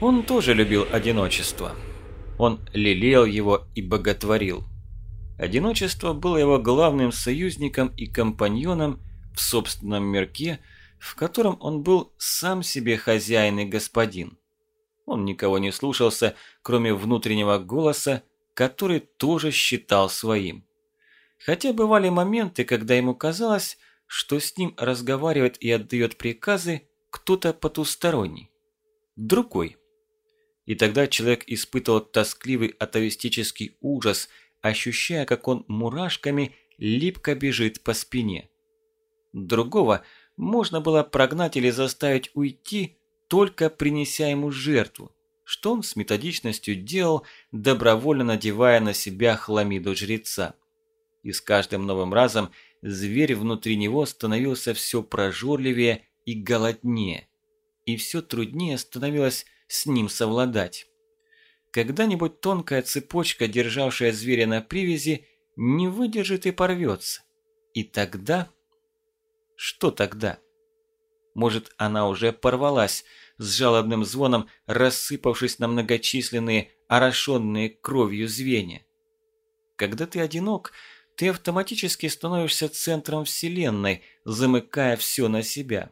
Он тоже любил одиночество. Он лелеял его и боготворил. Одиночество было его главным союзником и компаньоном в собственном мирке, в котором он был сам себе хозяин и господин. Он никого не слушался, кроме внутреннего голоса, который тоже считал своим. Хотя бывали моменты, когда ему казалось, что с ним разговаривает и отдает приказы кто-то потусторонний. Другой. И тогда человек испытывал тоскливый атовистический ужас, ощущая, как он мурашками липко бежит по спине. Другого можно было прогнать или заставить уйти, только принеся ему жертву, что он с методичностью делал, добровольно надевая на себя хламиду жреца. И с каждым новым разом зверь внутри него становился все прожорливее и голоднее, и все труднее становилось с ним совладать. Когда-нибудь тонкая цепочка, державшая зверя на привязи, не выдержит и порвется. И тогда... Что тогда? Может, она уже порвалась, с жалобным звоном рассыпавшись на многочисленные, орошенные кровью звенья. Когда ты одинок, ты автоматически становишься центром Вселенной, замыкая все на себя.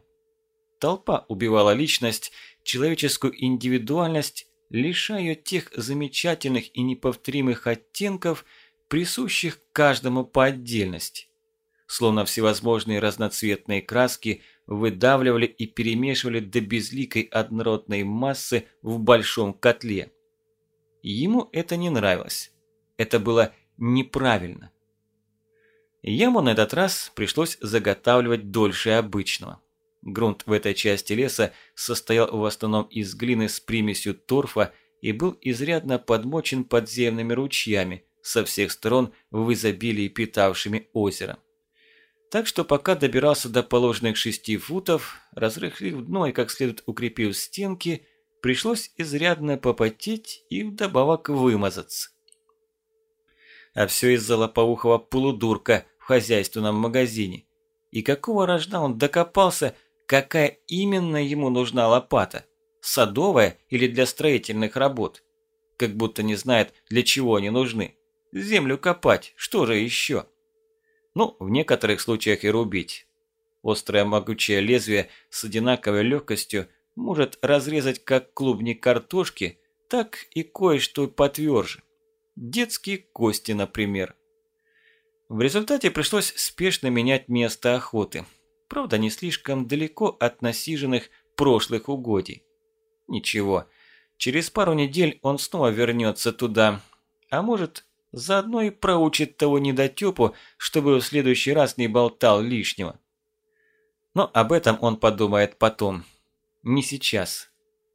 Толпа убивала личность, человеческую индивидуальность, лишая тех замечательных и неповторимых оттенков, присущих каждому по отдельности. Словно всевозможные разноцветные краски выдавливали и перемешивали до безликой однородной массы в большом котле. Ему это не нравилось. Это было неправильно. Яму на этот раз пришлось заготавливать дольше обычного. Грунт в этой части леса состоял в основном из глины с примесью торфа и был изрядно подмочен подземными ручьями, со всех сторон в изобилии питавшими озеро. Так что пока добирался до положенных шести футов, разрыхлив дно и как следует укрепив стенки, пришлось изрядно попотеть и вдобавок вымазаться. А все из-за лопоухого полудурка, в хозяйственном магазине. И какого рожна он докопался, какая именно ему нужна лопата? Садовая или для строительных работ? Как будто не знает, для чего они нужны. Землю копать, что же еще? Ну, в некоторых случаях и рубить. Острое могучее лезвие с одинаковой легкостью может разрезать как клубни картошки, так и кое-что потверже. Детские кости, например. В результате пришлось спешно менять место охоты. Правда, не слишком далеко от насиженных прошлых угодий. Ничего, через пару недель он снова вернется туда. А может, заодно и проучит того недотепу, чтобы в следующий раз не болтал лишнего. Но об этом он подумает потом. Не сейчас.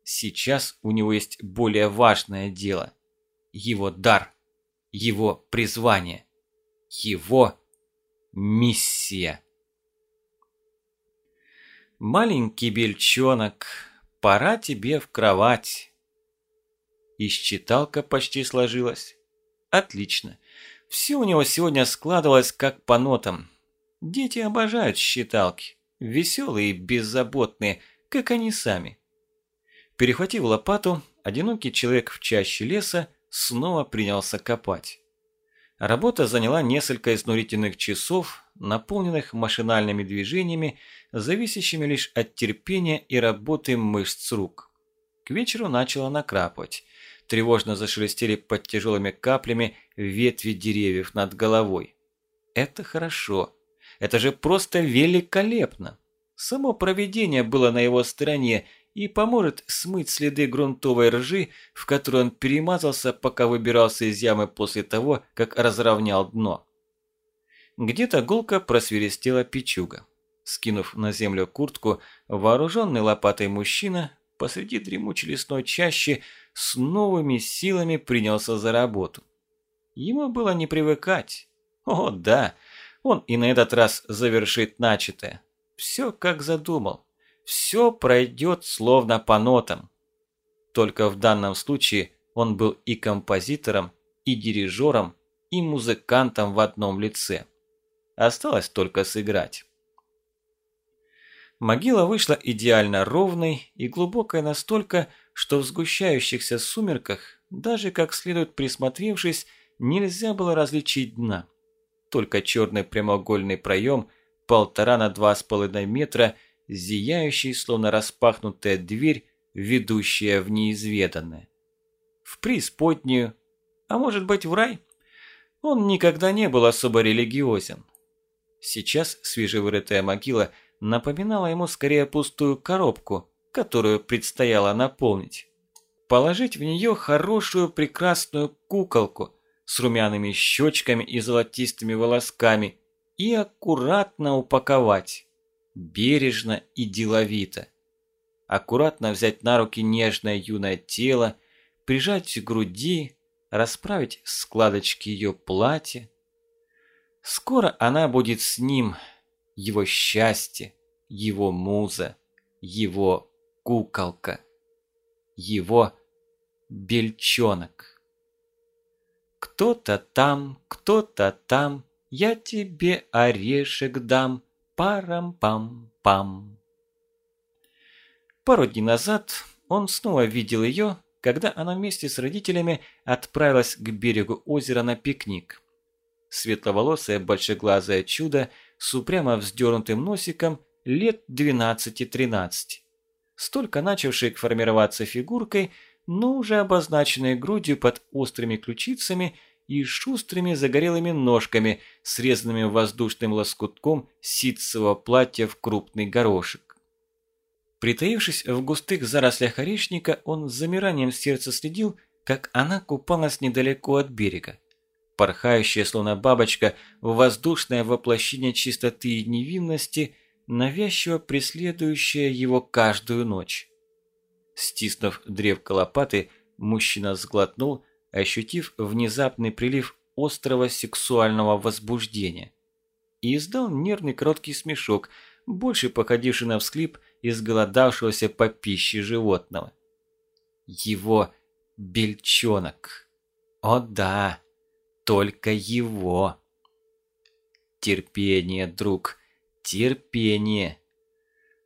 Сейчас у него есть более важное дело. Его дар. Его призвание его миссия. Маленький бельчонок, пора тебе в кровать. И считалка почти сложилась. Отлично. Все у него сегодня складывалось как по нотам. Дети обожают считалки. Веселые и беззаботные, как они сами. Перехватив лопату, одинокий человек в чаще леса снова принялся копать. Работа заняла несколько изнурительных часов, наполненных машинальными движениями, зависящими лишь от терпения и работы мышц рук. К вечеру начало накрапывать. Тревожно зашелестели под тяжелыми каплями ветви деревьев над головой. Это хорошо. Это же просто великолепно. Само проведение было на его стороне, и поможет смыть следы грунтовой ржи, в которой он перемазался, пока выбирался из ямы после того, как разровнял дно. Где-то гулко просверестела печуга. Скинув на землю куртку, вооруженный лопатой мужчина посреди дремучей лесной чащи с новыми силами принялся за работу. Ему было не привыкать. О, да, он и на этот раз завершит начатое. Все как задумал все пройдет словно по нотам. Только в данном случае он был и композитором, и дирижером, и музыкантом в одном лице. Осталось только сыграть. Могила вышла идеально ровной и глубокой настолько, что в сгущающихся сумерках, даже как следует присмотревшись, нельзя было различить дна. Только черный прямоугольный проем, полтора на два с половиной метра, зияющий, словно распахнутая дверь, ведущая в неизведанное. В преисподнюю, а может быть в рай? Он никогда не был особо религиозен. Сейчас свежевырытая могила напоминала ему скорее пустую коробку, которую предстояло наполнить. Положить в нее хорошую прекрасную куколку с румяными щечками и золотистыми волосками и аккуратно упаковать, бережно и деловито. Аккуратно взять на руки нежное юное тело, прижать к груди, расправить складочки ее платья. Скоро она будет с ним, его счастье, его муза, его куколка, его бельчонок. Кто-то там, кто-то там, я тебе орешек дам, парам-пам-пам. Пару дней назад он снова видел ее, когда она вместе с родителями отправилась к берегу озера на пикник. Светловолосое большеглазое чудо с упрямо вздернутым носиком лет 12-13. Столько начавшей формироваться фигуркой, но уже обозначенной грудью под острыми ключицами и шустрыми загорелыми ножками, срезанными воздушным лоскутком ситцевого платья в крупный горошек. Притаившись в густых зарослях орешника, он с замиранием сердца следил, как она купалась недалеко от берега. Порхающая, словно бабочка, воздушное воплощение чистоты и невинности, навязчиво преследующая его каждую ночь. Стиснув древко лопаты, мужчина сглотнул, ощутив внезапный прилив острого сексуального возбуждения. И издал нервный короткий смешок, больше походивший на всклип – изголодавшегося по пище животного. Его бельчонок. О да, только его. Терпение, друг, терпение.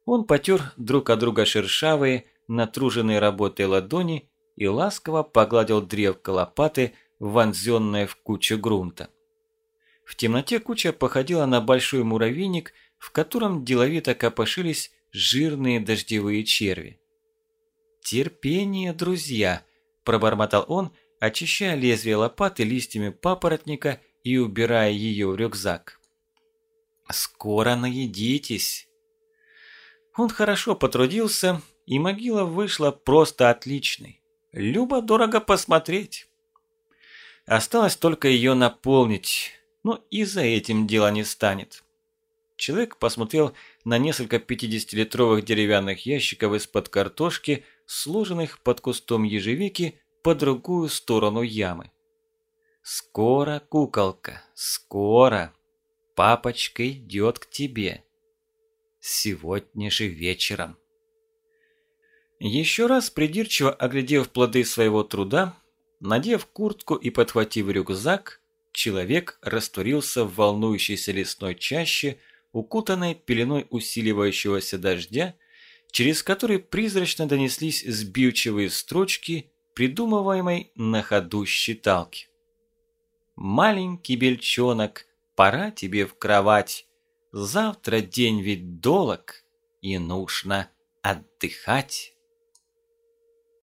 Он потер друг от друга шершавые, натруженные работой ладони и ласково погладил древко лопаты, вонзенное в кучу грунта. В темноте куча походила на большой муравейник, в котором деловито копошились жирные дождевые черви. «Терпение, друзья!» – пробормотал он, очищая лезвие лопаты листьями папоротника и убирая ее в рюкзак. «Скоро наедитесь!» Он хорошо потрудился, и могила вышла просто отличной. Любо-дорого посмотреть. Осталось только ее наполнить, но и за этим дело не станет. Человек посмотрел на несколько 50-литровых деревянных ящиков из-под картошки, сложенных под кустом ежевики по другую сторону ямы. «Скоро, куколка, скоро! Папочка идет к тебе. Сегодня же вечером». Еще раз придирчиво оглядев плоды своего труда, надев куртку и подхватив рюкзак, человек растворился в волнующейся лесной чаще, укутанной пеленой усиливающегося дождя, через который призрачно донеслись сбивчивые строчки, придумываемой на ходу считалки. «Маленький бельчонок, пора тебе в кровать. Завтра день ведь долог, и нужно отдыхать».